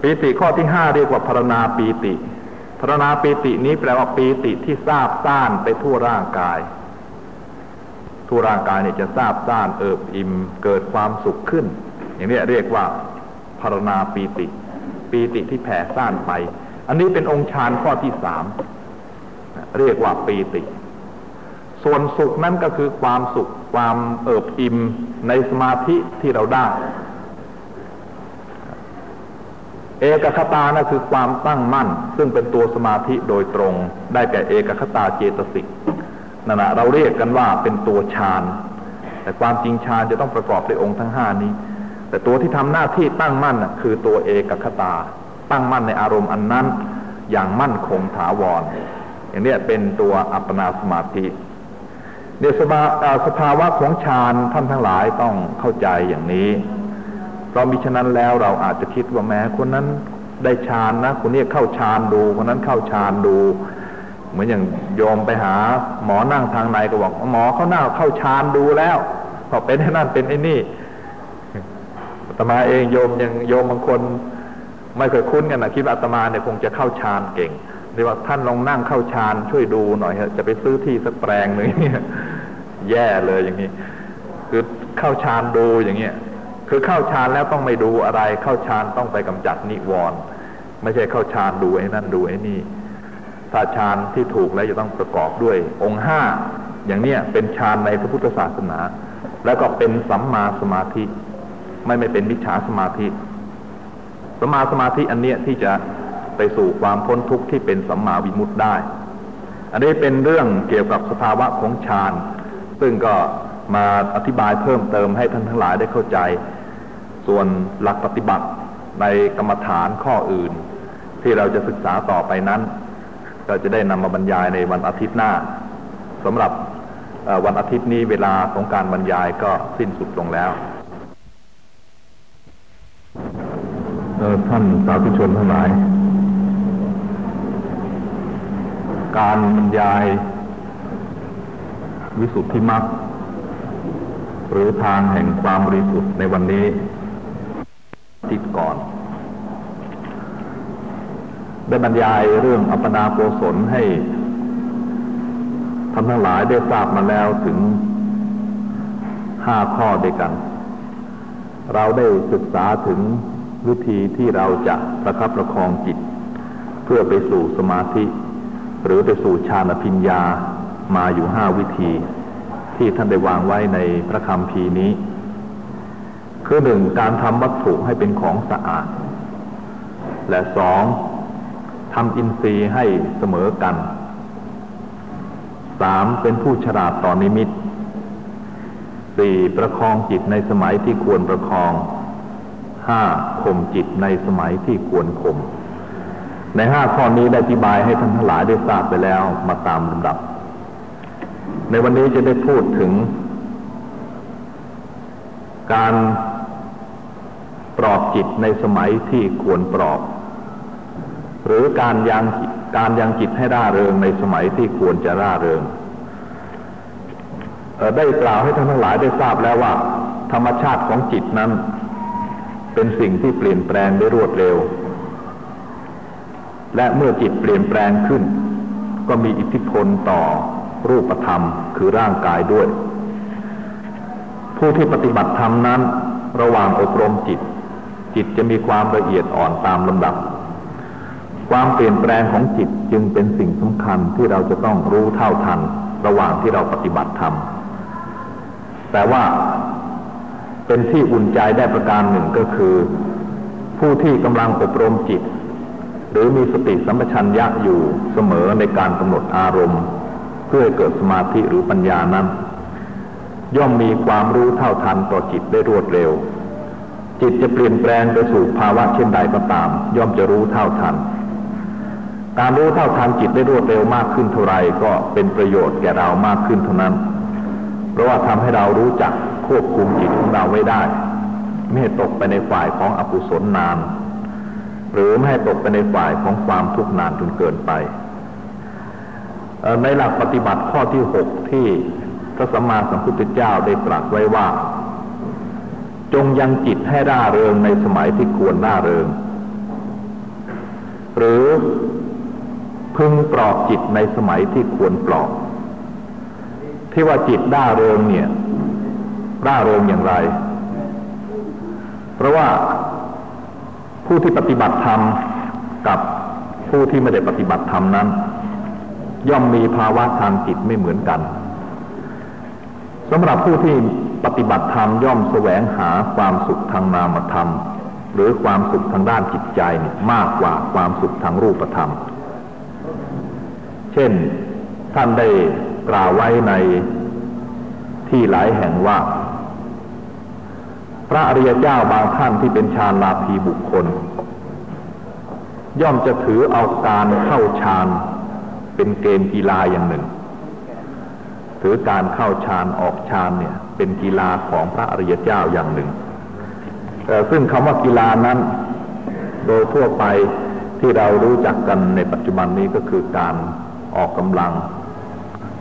ปีติข้อที่ห้าเรียกว่าพรณาปีติพรณาปีตินี้แปลว่าปีติที่ทราบซ่านไปทั่วร่างกาย ทั่วร่างกายเนี่ยจะทราบซ่านเอิบอิ่มเกิดความสุขขึ้น อย่างนี้เรียกว่าพรณาปีติ ปีติที่แผ่ซ่านไป อันนี้เป็นองค์ฌานข้อที่สามเรียกว่าปีติ ส่วนสุขนั้นก็คือความสุขความเอิบอิ่มในสมาธิที่เราได้ เอกคตานะคือความตั้งมั่น ซึ่งเป็นตัวสมาธิโดยตรง ได้แก่เอกคตาเจตสิกนั่นแหะเราเรียกกันว่าเป็นตัวฌานแต่ความจริงฌานจะต้องประกอบด้วยองค์ทั้งห้านี้ แต่ตัวที่ทำหน้าที่ตั้งมั่นคือตัวเอกคตา ตั้งมั่นในอารมณ์อันนั้น อย่างมั่นคงถาวร อย่างนี้เป็นตัวอัปปนาสมาธิเดี๋ยวสภาวะของฌานท่านทั้งหลายต้องเข้าใจอย่างนี้ เพราะมิฉะนั้นแล้วเราอาจจะคิดว่าแม้คนนั้นได้ฌานนะคนนี้เข้าฌานดูคนนั้นเข้าฌานดู เหมือนอย่างโยมไปหา หมอนั่งทางในก็บอกหมอเขาหน้าเข้าฌานดูแล้วพอเป็นไอ้นั่นเป็นไอ้นี่อาตมาเองโยมยังโยมบางคน ไม่เคยคุ้นกันนะคิดว่าอาตมาเนี่ยคงจะเข้าฌานเก่งเรียกว่าท่านลองนั่งเข้าฌานช่วยดูหน่อยจะไปซื้อที่สักแปลงหนึ่งแย่เลยอย่างนี้ คือเข้าฌานดูอย่างเงี้ย คือเข้าฌานแล้วต้องไม่ดูอะไร เข้าฌานต้องไปกำจัดนิวรณ์ไม่ใช่เข้าฌานดูไอ้นั่นดูไอ้นี่ถ้าฌานที่ถูกแล้วจะต้องประกอบด้วย องค์ห้าอย่างเนี้ยเป็นฌานในพระพุทธศาสนา แล้วก็เป็นสัมมาสมาธิ ไม่ไม่เป็นมิจฉาสมาธิสัมมาสมาธิอันเนี้ยที่จะไปสู่ความพ้นทุกข์ที่เป็นสัมมาวิมุตติได้ อันนี้เป็นเรื่องเกี่ยวกับสภาวะของฌาน ซึ่งก็มาอธิบายเพิ่มเติมให้ท่านทั้งหลายได้เข้าใจ ส่วนหลักปฏิบัติในกรรมฐานข้ออื่น ที่เราจะศึกษาต่อไปนั้นก็จะได้นำมาบรรยายในวันอาทิตย์หน้าสำหรับวันอาทิตย์นี้เวลาของการบรรยายก็สิ้นสุดลงแล้วท่านสาธุชนทั้งหลาย การบรรยายวิสุทธิมรรคหรือทางแห่งความบริสุทธิ์ในวันนี้ ติดก่อน ได้บรรยายเรื่องอัปนาโกศลให้ท่านทั้งหลายได้ทราบมาแล้วถึงห้าข้อด้วยกัน เราได้ศึกษาถึงวิธีที่เราจะประคับประคองจิต เพื่อไปสู่สมาธิ หรือไปสู่ฌานพิญญามาอยู่ห้าวิธี ที่ท่านได้วางไว้ในพระคำพีนี้ คือหนึ่งการทำวัตถุให้เป็นของสะอาด และสองทำอินทรีย์ให้เสมอกันสามเป็นผู้ฉลาดต่อนิมิตสี่ประคองจิตในสมัยที่ควรประคองห้าข่มจิตในสมัยที่ควรข่มในห้าข้อนี้ได้อธิบายให้ท่านทั้งหลายได้ทราบไปแล้วมาตามลำดับ ในวันนี้จะได้พูดถึง การ ปลอบจิตในสมัยที่ควรปลอบ หรือการยังการยังจิตให้ร่าเริงในสมัยที่ควรจะร่าเริงได้กล่าวให้ท่านทั้งหลายได้ทราบแล้วว่า ธรรมชาติของจิตนั้น เป็นสิ่งที่เปลี่ยนแปลงได้รวดเร็ว และเมื่อจิตเปลี่ยนแปลงขึ้น ก็มีอิทธิพลต่อรูปธรรมคือร่างกายด้วย ผู้ที่ปฏิบัติธรรมนั้น ระหว่างอบรมจิต จิตจะมีความละเอียดอ่อนตามลำดับ ความเปลี่ยนแปลงของจิตจึงเป็นสิ่งสำคัญที่เราจะต้องรู้เท่าทัน ระหว่างที่เราปฏิบัติธรรม แต่ว่าเป็นที่อุ่นใจได้ประการหนึ่งก็คือ ผู้ที่กำลังอบรมจิต หรือมีสติสัมปชัญญะอยู่เสมอในการกำหนดอารมณ์ เพื่อเกิดสมาธิหรือปัญญานั้น ย่อมมีความรู้เท่าทันต่อจิตได้รวดเร็ว จิตจะเปลี่ยนแปลงไปสู่ภาวะเช่นใดก็ตาม ย่อมจะรู้เท่าทัน การรู้เท่าทันจิตได้รวดเร็วมากขึ้นเท่าไรก็เป็นประโยชน์แก่เรามากขึ้นเท่านั้น เพราะว่าทำให้เรารู้จักควบคุมจิตของเราไว้ได้ไม่ให้ตกไปในฝ่ายของอกุศลนาน หรือไม่ให้ตกไปในฝ่ายของความทุกข์นานจนเกินไปในหลักปฏิบัติข้อที่หกที่พระสัมมาสัมพุทธเจ้าได้ตรัสไว้ว่า จงยังจิตให้ร่าเริงในสมัยที่ควรร่าเริง หรือพึงปลอบจิตในสมัยที่ควรปลอบ ที่ว่าจิตด้าเริงเนี่ยร่าเริงอย่างไร เพราะว่าผู้ที่ปฏิบัติธรรมกับผู้ที่ไม่ได้ปฏิบัติธรรมนั้น ย่อมมีภาวะทางจิตไม่เหมือนกันสำหรับผู้ที่ ปฏิบัติธรรมย่อมแสวงหาความสุขทางนามธรรม หรือความสุขทางด้านจิตใจมากกว่าความสุขทางรูปธรรม เช่นท่านได้กล่าวไว้ในที่หลายแห่งว่า พระอริยเจ้าบางท่านที่เป็นฌานลาภีบุคคล ย่อมจะถือเอาการเข้าฌานเป็นเกมกีฬาอย่างหนึ่ง ถือการเข้าฌานออกฌานเนี่ย เป็นกีฬาของพระอริยเจ้าอย่างหนึ่ง ซึ่งคำว่ากีฬานั้น โดยทั่วไปที่เรารู้จักกันในปัจจุบันนี้ก็คือการออกกำลัง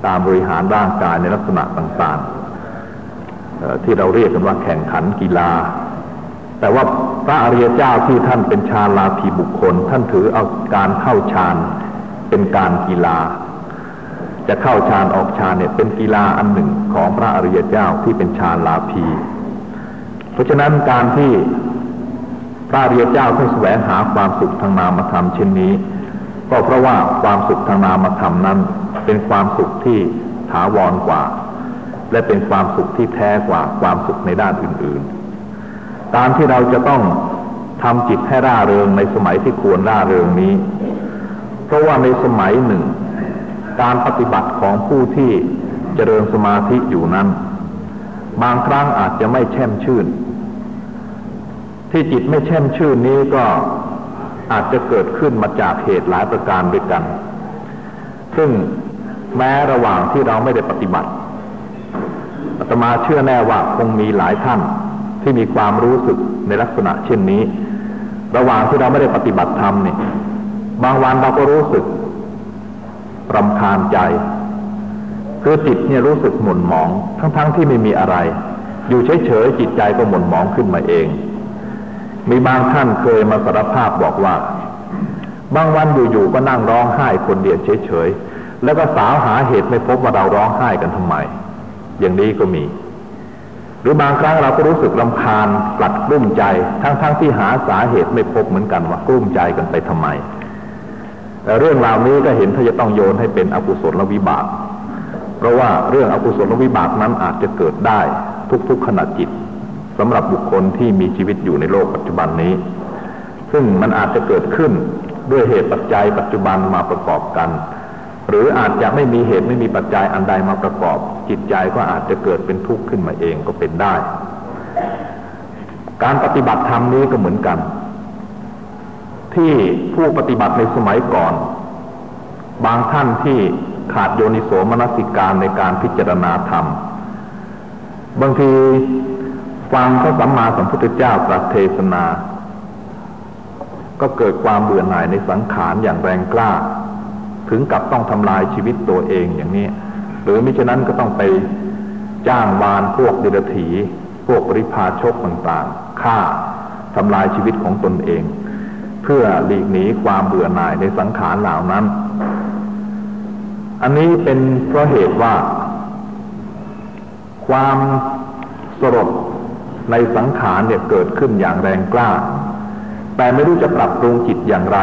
ตามบริหารร่างกายในลักษณะต่างๆ ที่เราเรียกกันว่าแข่งขันกีฬา แต่ว่าพระอริยเจ้าที่ท่านเป็นฌานลาภีบุคคล ท่านถือเอาการเข้าฌานเป็นการกีฬา จะเข้าฌานออกฌานเนี่ยเป็นกีฬาอันหนึ่งของพระอริยเจ้าที่เป็นฌานลาภีเพราะฉะนั้นการที่พระอริยเจ้าท่านแสวงหาความสุขทางนามธรรมเช่นนี้ ก็เพราะว่าความสุขทางนามธรรมนั้น เป็นความสุขที่ถาวรกว่า และเป็นความสุขที่แท้กว่าความสุขในด้านอื่นๆ การที่เราจะต้องทำจิตให้ร่าเริงในสมัยที่ควรร่าเริงนี้ เพราะว่าในสมัยหนึ่ง การปฏิบัติของผู้ที่เจริญสมาธิอยู่นั้น บางครั้งอาจจะไม่แช่มชื่น ที่จิตไม่แช่มชื่นนี้ก็อาจจะเกิดขึ้นมาจากเหตุหลายประการด้วยกัน ซึ่งแม้ระหว่างที่เราไม่ได้ปฏิบัติอาตมาเชื่อแน่ว่าคงมีหลายท่านที่มีความรู้สึกในลักษณะเช่นนี้ ระหว่างที่เราไม่ได้ปฏิบัติธรรมเนี่ยบางวันเราก็รู้สึก รำคาญใจ คือจิตเนี่ยรู้สึกหม่นหมอง ทั้งๆทที่ไม่มีอะไร อยู่เฉยๆจิตใจก็หม่นหมองขึ้นมาเอง มีบางท่านเคยมาสารภาพบอกว่า บางวันอยู่ๆก็นั่งร้องไห้คนเดียวเฉยๆแล้วก็สาวหาเหตุไม่พบว่าเราร้องไห้กันทำไม อย่างนี้ก็มี หรือบางครั้งเราก็รู้สึกลำคาญกลัดกลุ้มใจ ทั้งๆทที่หาสาเหตุไม่พบเหมือนกันว่ากลุ้มใจกันไปทำไม แต่เรื่องราวนี้ก็เห็นถ้าจะต้องโยนให้เป็นอกุศลวิบาก เพราะว่าเรื่องอกุศลวิบากนั้นอาจจะเกิดได้ทุกๆขณะจิตสำหรับบุคคลที่มีชีวิตอยู่ในโลกปัจจุบันนี้ ซึ่งมันอาจจะเกิดขึ้นด้วยเหตุปัจจัยปัจจุบันมาประกอบกัน หรืออาจจะไม่มีเหตุไม่มีปัจจัยอันใดมาประกอบ จิตใจก็อาจจะเกิดเป็นทุกข์ขึ้นมาเองก็เป็นได้ การปฏิบัติธรรมนี้ก็เหมือนกัน ที่ผู้ปฏิบัติในสมัยก่อน บางท่านที่ขาดโยนิโสมนสิการในการพิจารณาธรรม บางทีฟังพระสัมมาสัมพุทธเจ้าตรัสเทศนา ก็เกิดความเบื่อหน่ายในสังขารอย่างแรงกล้า ถึงกับต้องทำลายชีวิตตัวเองอย่างนี้ หรือมิฉะนั้นก็ต้องไปจ้างวานพวกเดรัจฉีพวกปริพาชกต่างๆฆ่าทำลายชีวิตของตนเอง พื่อหลีกหนีความเบื่อหน่ายในสังขารเหล่านั้น อันนี้เป็นเพราะเหตุว่า ความสลดในสังขารเนี่ยเกิดขึ้นอย่างแรงกล้า แต่ไม่รู้จะปรับปรุงจิตอย่างไร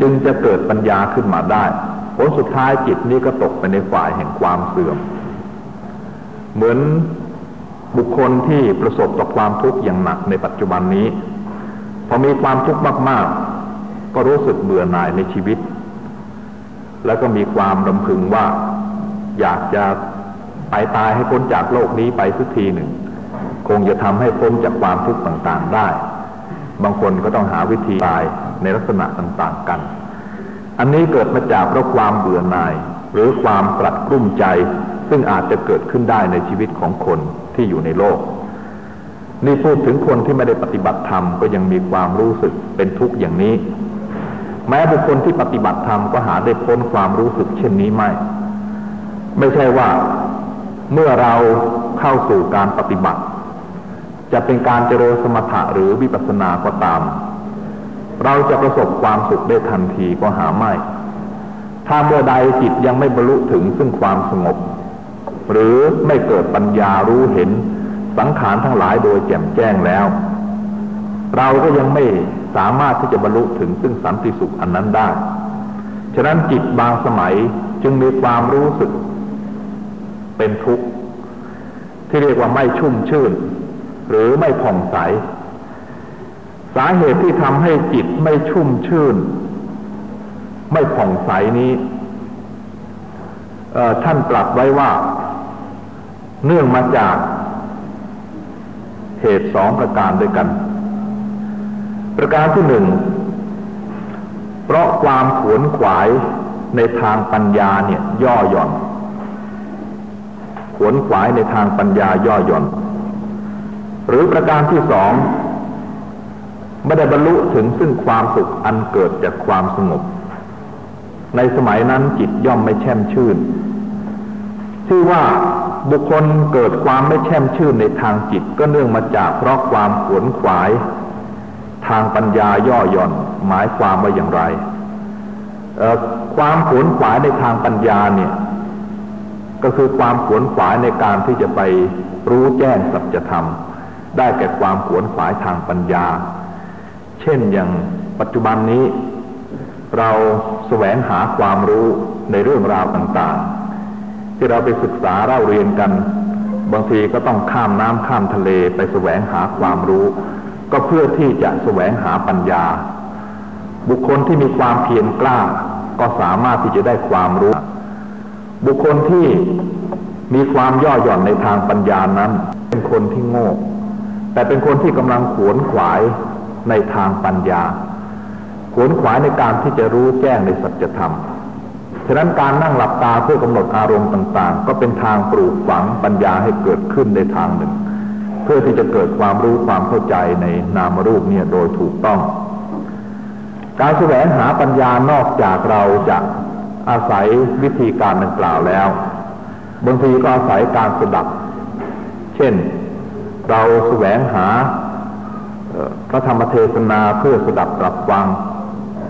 จึงจะเกิดปัญญาขึ้นมาได้ผลสุดท้ายจิตนี้ก็ตกไปในฝ่ายแห่งความเสื่อม เหมือนบุคคลที่ประสบต่อความทุกข์อย่างหนักในปัจจุบันนี้ พอมีความทุกข์มาก ก็รู้สึกเบื่อหน่ายในชีวิต แล้วก็มีความรำพึงว่า อยากจะไปตายให้พ้นจากโลกนี้ไปสักทีหนึ่ง คงจะทำให้พ้นจากความทุกข์ต่างๆได้ บางคนก็ต้องหาวิธีตายในลักษณะต่างๆกัน อันนี้เกิดมาจากเพราะความเบื่อหน่าย หรือความกลัดกลุ้มใจ ซึ่งอาจจะเกิดขึ้นได้ในชีวิตของคนที่อยู่ในโลกนี่พูดถึงคนที่ไม่ได้ปฏิบัติธรรมก็ยังมีความรู้สึกเป็นทุกข์อย่างนี้ แม้บุคคลที่ปฏิบัติธรรมก็หาได้พ้นความรู้สึกเช่นนี้ไม่ ไม่ใช่ว่าเมื่อเราเข้าสู่การปฏิบัติ จะเป็นการเจริญสมถะหรือวิปัสสนาก็ตาม เราจะประสบความสุขได้ทันทีก็หาไม่ ถ้าเมื่อใดจิตยังไม่บรรลุถึงซึ่งความสงบ หรือไม่เกิดปัญญารู้เห็นสังขารทั้งหลายโดยแจ่มแจ้งแล้ว เราก็ยังไม่ สามารถที่จะบรรลุถึงซึ่งสันติสุขอันนั้นได้ ฉะนั้นจิตบางสมัยจึงมีความรู้สึกเป็นทุกข์ ที่เรียกว่าไม่ชุ่มชื่น หรือไม่ผ่องใส สาเหตุที่ทำให้จิตไม่ชุ่มชื่น ไม่ผ่องใสนี้ท่านตรัสไว้ว่า เนื่องมาจากเหตุสองประการด้วยกัน ประการที่หนึ่ง เพราะความขวนขวายในทางปัญญาเนี่ยย่อหย่อน ขวนขวายในทางปัญญาย่อหย่อน หรือประการที่สองไม่ได้บรรลุถึงซึ่งความสุขอันเกิดจากความสงบ ในสมัยนั้นจิตย่อมไม่แช่มชื่น ชื่อว่าบุคคลเกิดความไม่แช่มชื่นในทางจิตก็เนื่องมาจากเพราะความขวนขวาย ทางปัญญาย่อหย่อนหมายความว่าอย่างไร ความขวนขวายในทางปัญญาเนี่ย ก็คือความขวนขวายในการที่จะไปรู้แจ้งสัจธรรม ได้แก่ความขวนขวายทางปัญญา เช่นอย่างปัจจุบันนี้ เราแสวงหาความรู้ในเรื่องราวต่างๆ ที่เราไปศึกษาเล่าเรียนกัน บางทีก็ต้องข้ามน้ำข้ามทะเลไปแสวงหาความรู้ ก็เพื่อที่จะแสวงหาปัญญา บุคคลที่มีความเพียรกล้า ก็สามารถที่จะได้ความรู้ บุคคลที่มีความย่อหย่อนในทางปัญญานั้น เป็นคนที่โง่ แต่เป็นคนที่กำลังขวนขวายในทางปัญญา ขวนขวายในการที่จะรู้แจ้งในสัจธรรมฉะนั้นการนั่งหลับตาเพื่อกำหนดอารมณ์ต่าง ๆ ก็เป็นทางปลูกฝังปัญญาให้เกิดขึ้นในทางหนึ่ง เพื่อที่จะเกิดความรู้ความเข้าใจในนามรูปเนี่ยโดยถูกต้อง การแสวงหาปัญญานอกจากเราจะอาศัยวิธีการดังกล่าวแล้วบางทีก็อาศัยการสดับ เช่น เราแสวงหาพระธรรมเทศนาเพื่อสดับรับฟัง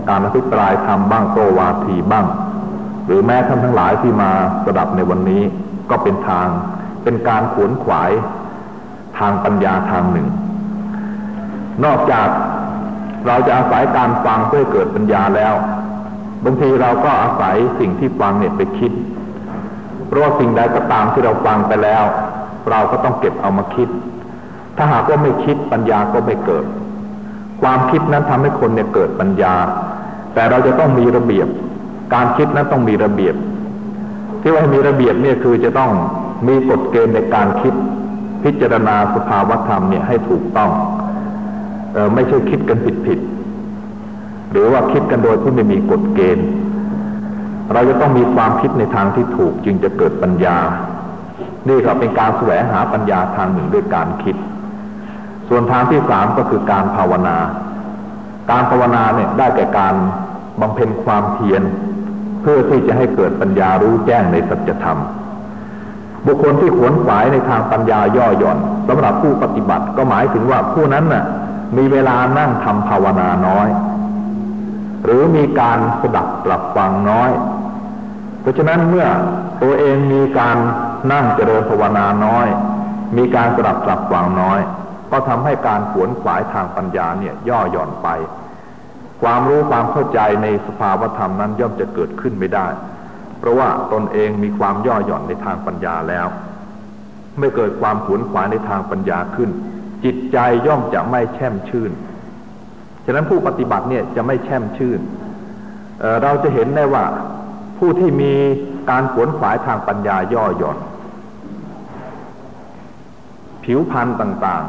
การอภิปรายธรรมบ้างโตวาทีบ้าง หรือแม้ท่านทั้งหลายที่มาสดับในวันนี้ก็เป็นทาง เป็นการขวนขวาย ทางปัญญาทางหนึ่ง นอกจากเราจะอาศัยการฟังเพื่อเกิดปัญญาแล้ว บางทีเราก็อาศัยสิ่งที่ฟังเนี่ยไปคิด เพราะสิ่งใดก็ตามที่เราฟังไปแล้ว เราก็ต้องเก็บเอามาคิด ถ้าหากว่าไม่คิดปัญญาก็ไม่เกิด ความคิดนั้นทำให้คนเนี่ยเกิดปัญญา แต่เราจะต้องมีระเบียบ การคิดนั้นต้องมีระเบียบ ที่ว่ามีระเบียบเนี่ยคือจะต้องมีกฎเกณฑ์ในการคิด พิจารณาสภาวธรรมเนี่ยให้ถูกต้องออไม่ใช่คิดกันผิดผิดหรือว่าคิดกันโดยที่ไม่มีกฎเกณฑ์ เราจะต้องมีความคิดในทางที่ถูกจึงจะเกิดปัญญา นี่ก็เป็นการแสวงหาปัญญาทางหนึ่งด้วยการคิด ส่วนทางที่สามก็คือการภาวนา การภาวนาเนี่ยได้แก่การบำเพ็ญความเพียรเพื่อที่จะให้เกิดปัญญารู้แจ้งในสัจธรรม บุคคลที่ขวนขวายในทางปัญญาย่อหย่อนสำหรับผู้ปฏิบัติก็หมายถึงว่าผู้นั้นน่ะ มีเวลานั่งทำภาวนาน้อย หรือมีการสดับปรับฟังน้อย เพราะฉะนั้นเมื่อตัวเองมีการนั่งเจริญภาวนาน้อย มีการสดับปรับฟังน้อย ก็ทำให้การขวนขวายทางปัญญาเนี่ยย่อหย่อนไป ความรู้ความเข้าใจในสภาวธรรมนั้นย่อมจะเกิดขึ้นไม่ได้ เพราะว่าตนเองมีความย่อหย่อนในทางปัญญาแล้ว ไม่เกิดความขวนขวายในทางปัญญาขึ้น จิตใจย่อมจะไม่แช่มชื่น ฉะนั้นผู้ปฏิบัติเนี่ยจะไม่แช่มชื่นเเราจะเห็นได้ว่าผู้ที่มีการขวนขวายทางปัญญาย่อหย่อน ผิวพรรณต่าง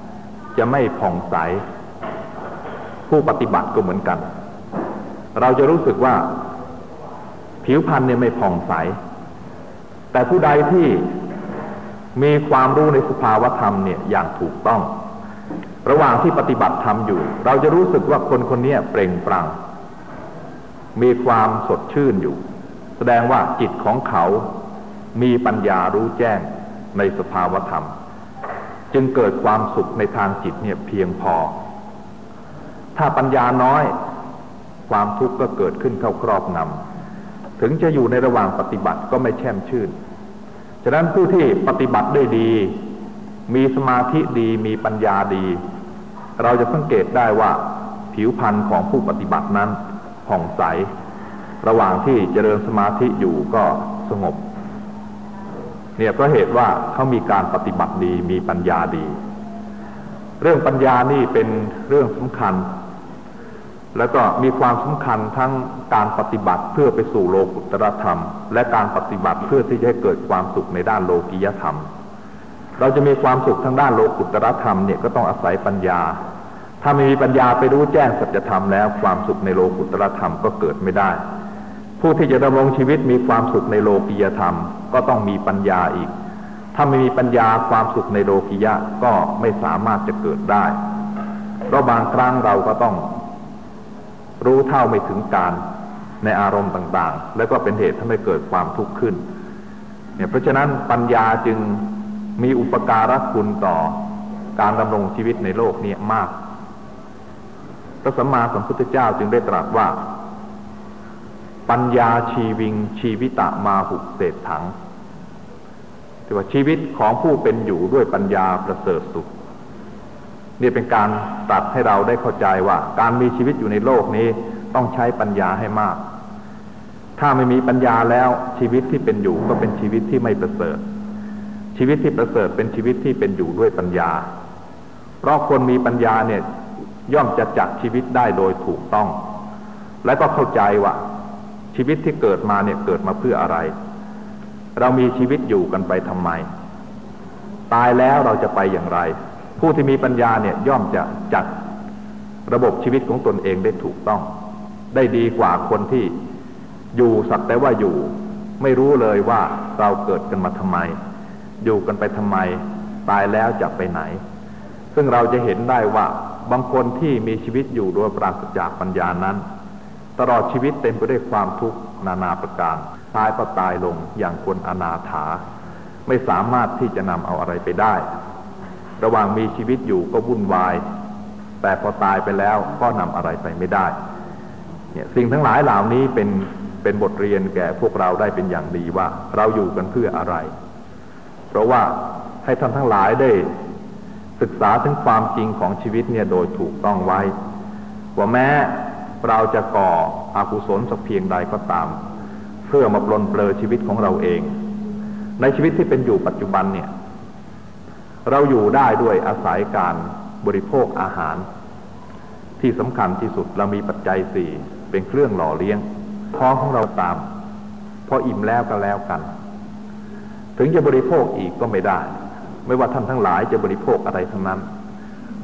ๆ จะไม่ผ่องใส ผู้ปฏิบัติก็เหมือนกัน เราจะรู้สึกว่า ผิวพรรณเนี่ยไม่ผ่องใส แต่ผู้ใดที่มีความรู้ในสภาวธรรมเนี่ยอย่างถูกต้อง ระหว่างที่ปฏิบัติธรรมอยู่ เราจะรู้สึกว่าคนคนนี้เปล่งปลั่งมีความสดชื่นอยู่ แสดงว่าจิตของเขา มีปัญญารู้แจ้งในสภาวธรรม จึงเกิดความสุขในทางจิตเนี่ยเพียงพอ ถ้าปัญญาน้อย ความทุกข์ก็เกิดขึ้นเข้าครอบงำ ถึงจะอยู่ในระหว่างปฏิบัติก็ไม่แช่มชื่น ฉะนั้นผู้ที่ปฏิบัติได้ดี มีสมาธิดีมีปัญญาดี เราจะสังเกตได้ว่าผิวพรรณของผู้ปฏิบัตินั้นผ่องใส ระหว่างที่เจริญสมาธิอยู่ก็สงบ เนี่ยเพราะเหตุว่าเขามีการปฏิบัติดีมีปัญญาดี เรื่องปัญญานี่เป็นเรื่องสำคัญ แล้วก็มีความสำคัญทั้งการปฏิบัติเพื่อไปสู่โลกุตรธรรม และการปฏิบัติเพื่อที่จะให้เกิดความสุขในด้านโลกียธรรม เราจะมีความสุขทางด้านโลกุตรธรรมเนี่ยก็ต้องอาศัยปัญญา ถ้าไม่มีปัญญาไปรู้แจ้งสัจธรรมแล้วความสุขในโลกุตรธรรมก็เกิดไม่ได้ ผู้ที่จะดำรงชีวิตมีความสุขในโลกียธรรม ก็ต้องมีปัญญาอีก ถ้าไม่มีปัญญาความสุขในโลกียะก็ไม่สามารถจะเกิดได้ เพราะบางครั้งเราก็ต้อง รู้เท่าไม่ถึงการในอารมณ์ต่างๆ แล้วก็เป็นเหตุทำให้เกิดความทุกข์ขึ้นเนี่ยเพราะฉะนั้นปัญญาจึงมีอุปการะคุณต่อการดำรงชีวิตในโลกนี้มาก พระสัมมาสัมพุทธเจ้าจึงได้ตรัสว่า ปัญญาชีวิงชีวิตะมาหุกเศษถังถือว่าชีวิตของผู้เป็นอยู่ด้วยปัญญาประเสริฐสุด นี่เป็นการตรัสให้เราได้เข้าใจว่า การมีชีวิตอยู่ในโลกนี้ต้องใช้ปัญญาให้มาก ถ้าไม่มีปัญญาแล้วชีวิตที่เป็นอยู่ก็เป็นชีวิตที่ไม่ประเสริฐ ชีวิตที่ประเสริฐเป็นชีวิตที่เป็นอยู่ด้วยปัญญา เพราะคนมีปัญญาเนี่ยย่อมจะจัดชีวิตได้โดยถูกต้อง และก็เข้าใจว่า ชีวิตที่เกิดมาเนี่ยเกิดมาเพื่ออะไร เรามีชีวิตอยู่กันไปทำไม ตายแล้วเราจะไปอย่างไร ผู้ที่มีปัญญาเนี่ยย่อมจะจัดระบบชีวิตของตนเองได้ถูกต้อง ได้ดีกว่าคนที่อยู่สักแต่ว่าอยู่ ไม่รู้เลยว่าเราเกิดกันมาทำไม อยู่กันไปทำไม ตายแล้วจะไปไหน ซึ่งเราจะเห็นได้ว่าบางคนที่มีชีวิตอยู่โดยปราศจากปัญญานั้น ตลอดชีวิตเต็มไปด้วยความทุกข์นานาประการตายก็ตายลงอย่างคนอนาถา ไม่สามารถที่จะนำเอาอะไรไปได้ ระหว่างมีชีวิตอยู่ก็วุ่นวาย แต่พอตายไปแล้วก็นำอะไรไปไม่ได้ เนี่ยสิ่งทั้งหลายเหล่านี้เป็นเป็นบทเรียนแก่พวกเราได้เป็นอย่างดีว่า เราอยู่กันเพื่ออะไร เพราะว่าให้ท่านทั้งหลายได้ ศึกษาถึงความจริงของชีวิตเนี่ยโดยถูกต้องไว้ ว่าแม้เราจะก่ออากุศลสักเพียงใดก็ตาม เพื่อมาปลนเปลือชีวิตของเราเอง ในชีวิตที่เป็นอยู่ปัจจุบันเนี่ย เราอยู่ได้ด้วยอาศัยการบริโภคอาหาร ที่สำคัญที่สุดเรามีปัจจัยสี่เป็นเครื่องหล่อเลี้ยง ท้องของเราตาม พออิ่มแล้วก็แล้วกัน ถึงจะบริโภคอีกก็ไม่ได้ ไม่ว่าท่านทั้งหลายจะบริโภคอะไรทั้งนั้น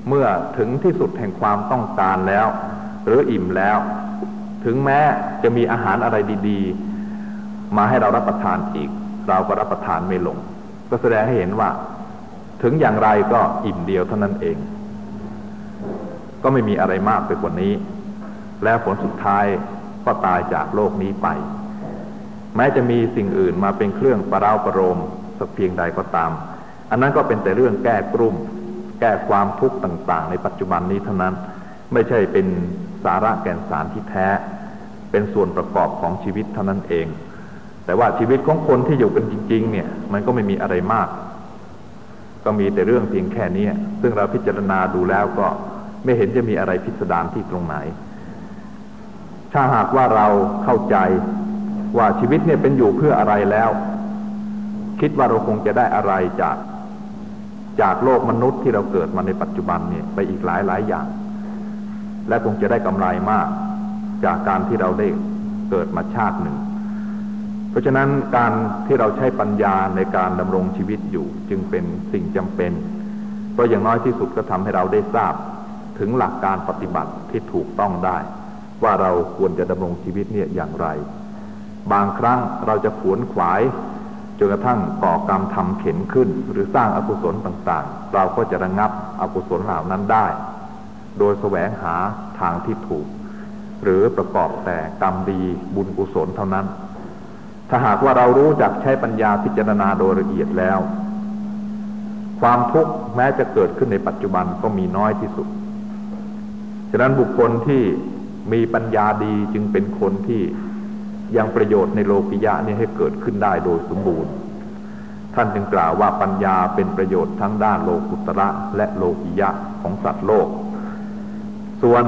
เมื่อถึงที่สุดแห่งความต้องการแล้ว หรืออิ่มแล้ว ถึงแม้จะมีอาหารอะไรดีๆ มาให้เรารับประทานอีก เราก็รับประทานไม่ลง ก็แสดงให้เห็นว่า ถึงอย่างไรก็อิ่มเดียวเท่านั้นเอง ก็ไม่มีอะไรมากไปกว่านี้ แล้วผลสุดท้ายก็ตายจากโลกนี้ไป แม้จะมีสิ่งอื่นมาเป็นเครื่องประเราประโลมสักเพียงใดก็ตาม อันนั้นก็เป็นแต่เรื่องแก้กลุ่ม แก้ความทุกข์ต่างๆ ในปัจจุบันนี้เท่านั้น ไม่ใช่เป็นสาระแก่นสารที่แท้ เป็นส่วนประกอบของชีวิตเท่านั้นเอง แต่ว่าชีวิตของคนที่อยู่กันจริง ๆ เนี่ย มันก็ไม่มีอะไรมาก ก็มีแต่เรื่องเพียงแค่นี้ซึ่งเราพิจารณาดูแล้วก็ไม่เห็นจะมีอะไรพิสดารที่ตรงไหน ถ้าหากว่าเราเข้าใจว่าชีวิตเนี่ยเป็นอยู่เพื่ออะไรแล้ว คิดว่าเราคงจะได้อะไรจากจากโลกมนุษย์ที่เราเกิดมาในปัจจุบันเนี่ยไปอีกหลายหลายอย่าง และคงจะได้กำไรมาก จากการที่เราได้เกิดมาชาติหนึ่ง เพราะฉะนั้นการที่เราใช้ปัญญาในการดำรงชีวิตอยู่ จึงเป็นสิ่งจำเป็น เพราะอย่างน้อยที่สุดก็ทำให้เราได้ทราบถึงหลักการปฏิบัติที่ถูกต้องได้ ว่าเราควรจะดำรงชีวิตเนี่ยอย่างไร บางครั้งเราจะขวนขวายจนกระทั่งก่อกรรมทำเข็นขึ้น หรือสร้างอากุศลต่างๆ เราก็จะระงงับอกุศลเหล่านั้นได้ โดยแสวงหาทางที่ถูก หรือประกอบแต่กรรมดีบุญกุศลเท่านั้น ถ้าหากว่าเรารู้จักใช้ปัญญาพิจารณาโดยละเอียดแล้ว ความทุกข์แม้จะเกิดขึ้นในปัจจุบันก็มีน้อยที่สุด ฉะนั้นบุคคลที่มีปัญญาดีจึงเป็นคนที่ยังประโยชน์ในโลกิยะนี้ให้เกิดขึ้นได้โดยสมบูรณ์ ท่านจึงกล่าวว่าปัญญาเป็นประโยชน์ทั้งด้านโลกุตระและโลกิยะของสัตว์โลก ส่วน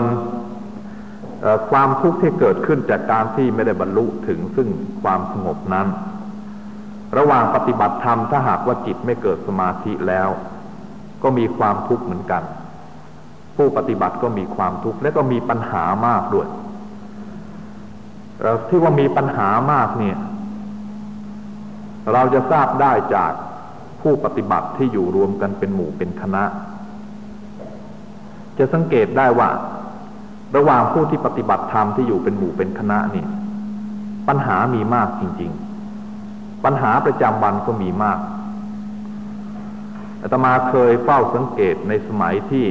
ความทุกข์ที่เกิดขึ้นจากการที่ไม่ได้บรรลุถึงซึ่งความสงบนั้น ระหว่างปฏิบัติธรรมถ้าหากว่าจิตไม่เกิดสมาธิแล้ว ก็มีความทุกข์เหมือนกัน ผู้ปฏิบัติก็มีความทุกข์และก็มีปัญหามากด้วยที่ว่ามีปัญหามากเนี่ย เราจะทราบได้จากผู้ปฏิบัติที่อยู่รวมกันเป็นหมู่เป็นคณะ จะสังเกตได้ว่า ระหว่างผู้ที่ปฏิบัติธรรมที่อยู่เป็นหมู่เป็นคณะนี่ปัญหามีมากจริง ๆ ปัญหาประจำวันก็มีมากอาตมาเคยเฝ้าสังเกตในสมัยที่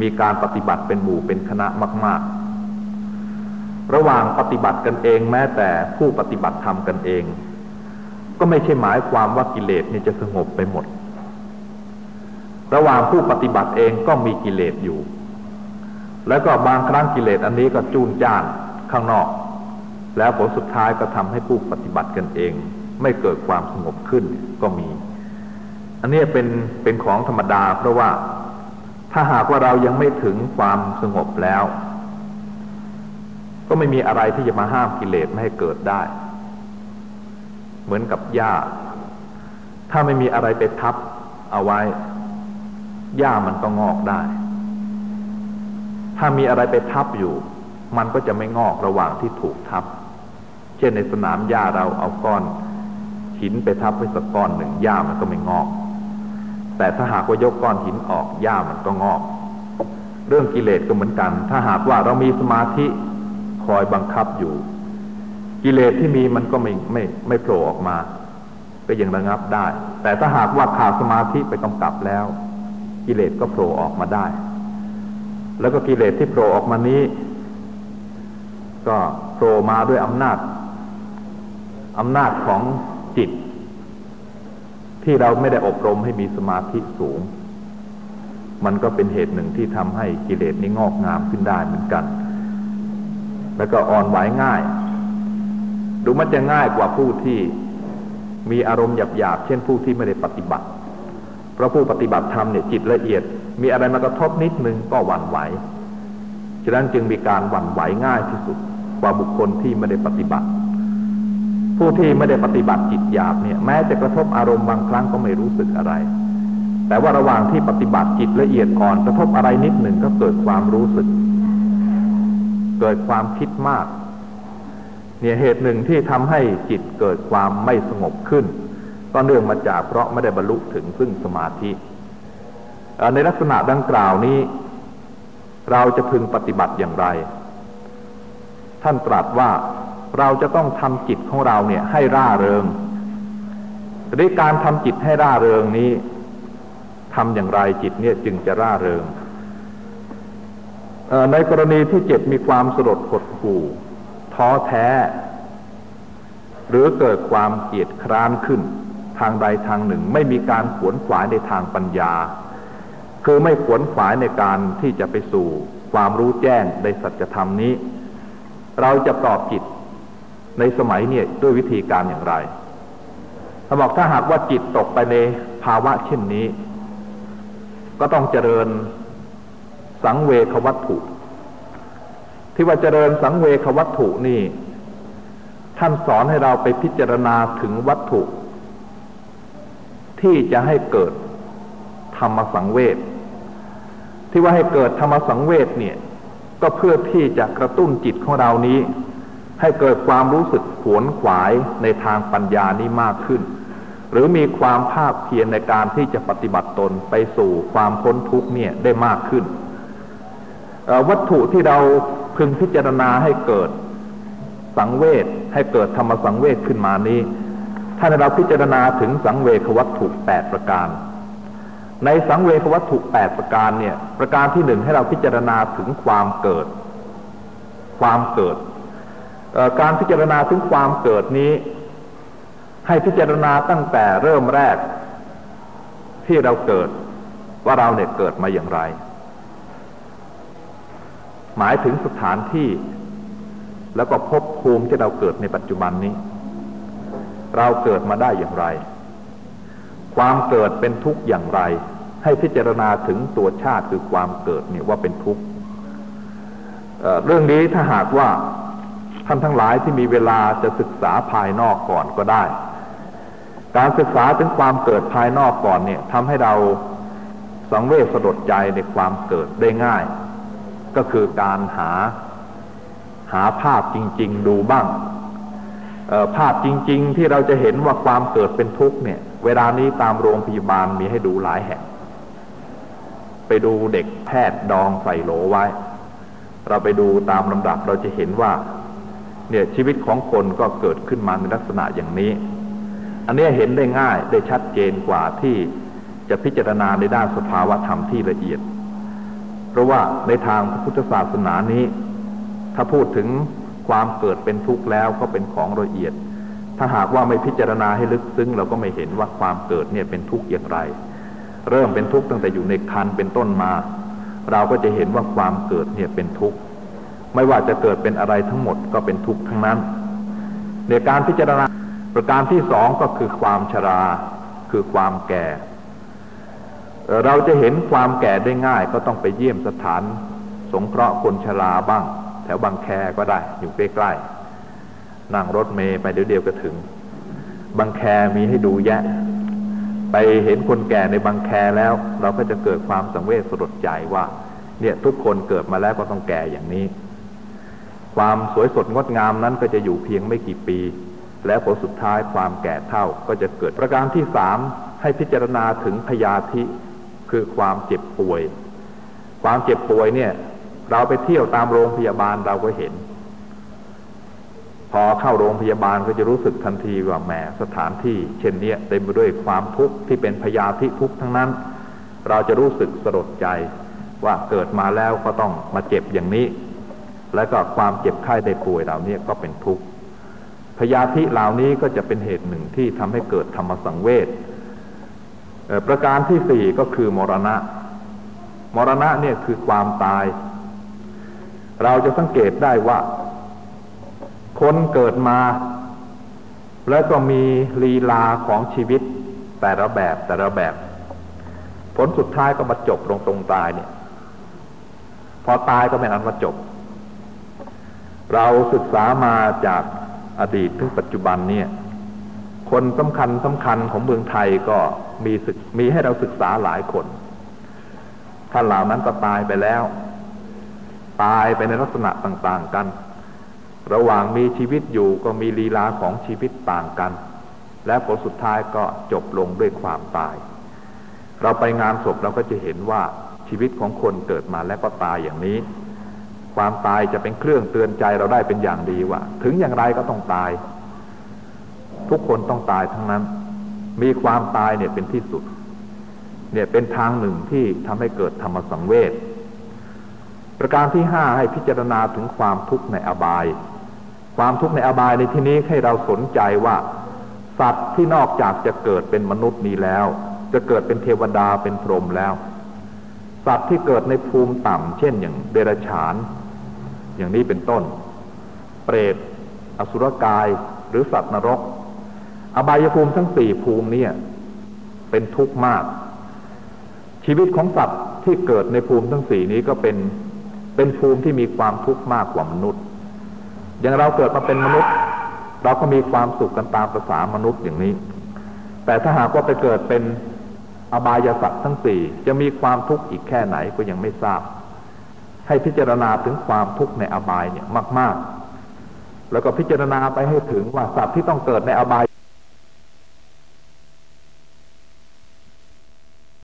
มีการปฏิบัติเป็นหมู่เป็นคณะมาก ๆ ระหว่างปฏิบัติกันเองแม้แต่ผู้ปฏิบัติทำกันเอง ก็ไม่ใช่หมายความว่ากิเลสนี่จะสงบไปหมด ระหว่างผู้ปฏิบัติเองก็มีกิเลสอยู่ แล้วก็บางครั้งกิเลสอันนี้ก็จูนจ้านข้างนอก แล้วผลสุดท้ายก็ทำให้ผู้ปฏิบัติกันเอง ไม่เกิดความสงบขึ้นก็มี อันนี้เป็นเป็นของธรรมดา เพราะว่าถ้าหากว่าเรายังไม่ถึงความสงบแล้ว ก็ไม่มีอะไรที่จะมาห้ามกิเลสไม่ให้เกิดได้ เหมือนกับหญ้า ถ้าไม่มีอะไรไปทับเอาไว้หญ้ามันก็งอกได้ ถ้ามีอะไรไปทับอยู่ มันก็จะไม่งอกระหว่างที่ถูกทับ เช่นในสนามหญ้าเราเอาก้อนหินไปทับไว้สักก้อนหนึ่งหญ้ามันก็ไม่งอก แต่ถ้าหากว่ายกก้อนหินออกหญ้ามันก็งอก เรื่องกิเลสก็เหมือนกัน ถ้าหากว่าเรามีสมาธิคอยบังคับอยู่ กิเลสที่มีมันก็ไม่ไม่ไม่โผล่ออกมา ก็ยังระงับได้ แต่ถ้าหากว่าขาดสมาธิไปกำกับแล้ว กิเลสก็โผล่ออกมาได้ แล้วก็กิเลสที่โผล่ออกมานี้ ก็โผล่มาด้วยอำนาจอำนาจของจิต ที่เราไม่ได้อบรมให้มีสมาธิสูง มันก็เป็นเหตุหนึ่งที่ทำให้กิเลสนี้งอกงามขึ้นได้เหมือนกัน แล้วก็อ่อนไหวง่าย ดูมันจะง่ายกว่าผู้ที่มีอารมณ์หยาบๆเช่นผู้ที่ไม่ได้ปฏิบัติ เพราะผู้ปฏิบัติธรรมเนี่ยจิตละเอียด มีอะไรมากระทบนิดนึงก็หวั่นไหว ฉะนั้นจึงมีการหวั่นไหวง่ายที่สุดกว่าบุคคลที่ไม่ได้ปฏิบัติ ผู้ที่ไม่ได้ปฏิบัติจิตหยาบเนี่ยแม้จะกระทบอารมณ์บางครั้งก็ไม่รู้สึกอะไร แต่ว่าระหว่างที่ปฏิบัติจิตละเอียดอ่อนกระทบอะไรนิดหนึ่งก็เกิดความรู้สึก เกิดความคิดมาก เนี่ยเหตุหนึ่งที่ทำให้จิตเกิดความไม่สงบขึ้น ก็เนื่องมาจากเพราะไม่ได้บรรลุถึงซึ่งสมาธิ ในลักษณะดังกล่าวนี้ เราจะพึงปฏิบัติอย่างไร ท่านตรัสว่าเราจะต้องทำจิตของเราเนี่ยให้ร่าเริงในการทำจิตให้ร่าเริงนี้ทำอย่างไรจิตเนี่ยจึงจะร่าเริงในกรณีที่เจ็บมีความสลดหดหู่ท้อแท้ หรือเกิดความเกียดคร้านขึ้น ทางใดทางหนึ่งไม่มีการขวนขวายในทางปัญญา คือไม่ขวนขวายในการที่จะไปสู่ความรู้แจ้งในสัจธรรมนี้ เราจะปลอบจิตในสมัยเนี่ยด้วยวิธีการอย่างไรเขาบอกถ้าหากว่าจิตตกไปในภาวะเช่นนี้ ก็ต้องเจริญสังเวควัตถุ ที่ว่าเจริญสังเวควัตถุนี่ ท่านสอนให้เราไปพิจารณาถึงวัตถุ ที่จะให้เกิดธรรมสังเวช ที่ว่าให้เกิดธรรมสังเวชเนี่ย ก็เพื่อที่จะกระตุ้นจิตของเรานี้ ให้เกิดความรู้สึกขวนขวายในทางปัญญานี้มากขึ้น หรือมีความภาคเพียรในการที่จะปฏิบัติตนไปสู่ความพ้นทุกข์เนี่ยได้มากขึ้น วัตถุที่เราพึงพิจารณาให้เกิดสังเวชให้เกิดธรรมสังเวชขึ้นมานี้ ถ้าเราพิจารณาถึงสังเวชวัตถุแปดประการ ในสังเวชวัตถุแปดประการเนี่ย ประการที่หนึ่งให้เราพิจารณาถึงความเกิด ความเกิด การพิจารณาถึงความเกิดนี้ ให้พิจารณาตั้งแต่เริ่มแรก ที่เราเกิด ว่าเราเนี่ยเกิดมาอย่างไร หมายถึงสถานที่ แล้วก็พบภูมิที่เราเกิดในปัจจุบันนี้ เราเกิดมาได้อย่างไรความเกิดเป็นทุกข์อย่างไร ให้พิจารณาถึงตัวชาติคือความเกิดเนี่ยว่าเป็นทุกข์เรื่องนี้ถ้าหากว่าท่านทั้งหลายที่มีเวลาจะศึกษาภายนอกก่อนก็ได้ การศึกษาถึงความเกิดภายนอกก่อนเนี่ยทำให้เราสังเวชสลดใจในความเกิดได้ง่าย ก็คือการหาหาภาพจริง ๆ ดูบ้างภาพจริง ๆ ที่เราจะเห็นว่าความเกิดเป็นทุกข์เนี่ย เวลานี้ตามโรงพยาบาลมีให้ดูหลายแห่ง ไปดูเด็กแพทย์ดองใส่โหลไว้ เราไปดูตามลำดับเราจะเห็นว่า เนี่ยชีวิตของคนก็เกิดขึ้นมาในลักษณะอย่างนี้ อันนี้เห็นได้ง่ายได้ชัดเจนกว่าที่จะพิจารณาในด้านสภาวะธรรมที่ละเอียด เพราะว่าในทางพระพุทธศาสนานี้ ถ้าพูดถึงความเกิดเป็นทุกข์แล้วก็เป็นของละเอียด ถ้าหากว่าไม่พิจารณาให้ลึกซึ้งเราก็ไม่เห็นว่าความเกิดเนี่ยเป็นทุกข์อย่างไร เริ่มเป็นทุกข์ตั้งแต่อยู่ในคันเป็นต้นมา เราก็จะเห็นว่าความเกิดเนี่ยเป็นทุกข์ไม่ว่าจะเกิดเป็นอะไรทั้งหมดก็เป็นทุกข์ทั้งนั้น ในการพิจารณาประการที่สองก็คือความชราคือความแก่ เราจะเห็นความแก่ได้ง่ายก็ต้องไปเยี่ยมสถาน สงเคราะห์คนชราบ้าง แถวบางแคก็ได้ อยู่ใกล้ๆนั่งรถเมย์ไปเดี๋ยวเดียวก็ถึง บางแคมีให้ดูแยะ ไปเห็นคนแก่ในบางแคแล้ว เราก็จะเกิดความสังเวชสลดใจว่า เนี่ยทุกคนเกิดมาแล้วก็ต้องแก่อย่างนี้ ความสวยสดงดงามนั้นก็จะอยู่เพียงไม่กี่ปี แล้วผลสุดท้ายความแก่เท่าก็จะเกิดประการที่สามให้พิจารณาถึงพยาธิคือความเจ็บป่วย ความเจ็บป่วยเนี่ย เราไปเที่ยวตามโรงพยาบาลเราก็เห็น พอเข้าโรงพยาบาลก็จะรู้สึกทันทีว่าแหมสถานที่ เช่นนี้เต็มไปด้วยความทุกข์ที่เป็นพยาธิทุกข์ทั้งนั้น เราจะรู้สึกสลดใจว่าเกิดมาแล้วก็ต้องมาเจ็บอย่างนี้ และก็ความเจ็บไข้ได้ป่วยเหล่านี้ก็เป็นทุกข์พยาธิเหล่านี้ก็จะเป็นเหตุหนึ่งที่ทำให้เกิดธรรมสังเวชประการที่สี่ก็คือมรณะ มรณะเนี่ยคือความตาย เราจะสังเกตได้ว่า คนเกิดมา แล้วก็มีลีลาของชีวิตแต่ละแบบแต่ละแบบ ผลสุดท้ายก็มาจบลงตรงตายเนี่ย พอตายก็ไม่นันมาจบ เราศึกษามาจากอดีตถึงปัจจุบันเนี่ย คนสำคัญสำคัญของเมืองไทยก็มีมีให้เราศึกษาหลายคนท่านเหล่านั้นก็ตายไปแล้ว ตายไปในลักษณะต่าง ๆ กัน ระหว่างมีชีวิตอยู่ก็มีลีลาของชีวิตต่างกัน และผลสุดท้ายก็จบลงด้วยความตาย เราไปงานศพเราก็จะเห็นว่าชีวิตของคนเกิดมาแล้วก็ตายอย่างนี้ ความตายจะเป็นเครื่องเตือนใจเราได้เป็นอย่างดีว่า ถึงอย่างไรก็ต้องตาย ทุกคนต้องตายทั้งนั้น มีความตายเนี่ยเป็นที่สุด เนี่ยเป็นทางหนึ่งที่ทำให้เกิดธรรมสังเวชประการที่ห้าให้พิจารณาถึงความทุกข์ในอบาย ความทุกข์ในอบายในที่นี้ให้เราสนใจว่า สัตว์ที่นอกจากจะเกิดเป็นมนุษย์นี้แล้ว จะเกิดเป็นเทวดาเป็นพรหมแล้ว สัตว์ที่เกิดในภูมิต่ำเช่นอย่างเดรัจฉาน อย่างนี้เป็นต้น เปรตอสุรกายหรือสัตว์นรก อบายภูมิทั้งสี่ภูมิเนี่ยเป็นทุกข์มาก ชีวิตของสัตว์ที่เกิดในภูมิทั้งสี่นี้ก็เป็นเป็นภูมิที่มีความทุกข์มากกว่ามนุษย์ อย่างเราเกิดมาเป็นมนุษย์ เราก็มีความสุขกันตามภาษามนุษย์อย่างนี้ แต่ถ้าหากว่าไปเกิดเป็นอบายสัตว์ทั้งสี่จะมีความทุกข์อีกแค่ไหนก็ยังไม่ทราบ ให้พิจารณาถึงความทุกข์ในอบายเนี่ยมาก ๆ แล้วก็พิจารณาไปให้ถึงว่าสัตว์ที่ต้องเกิดในอบาย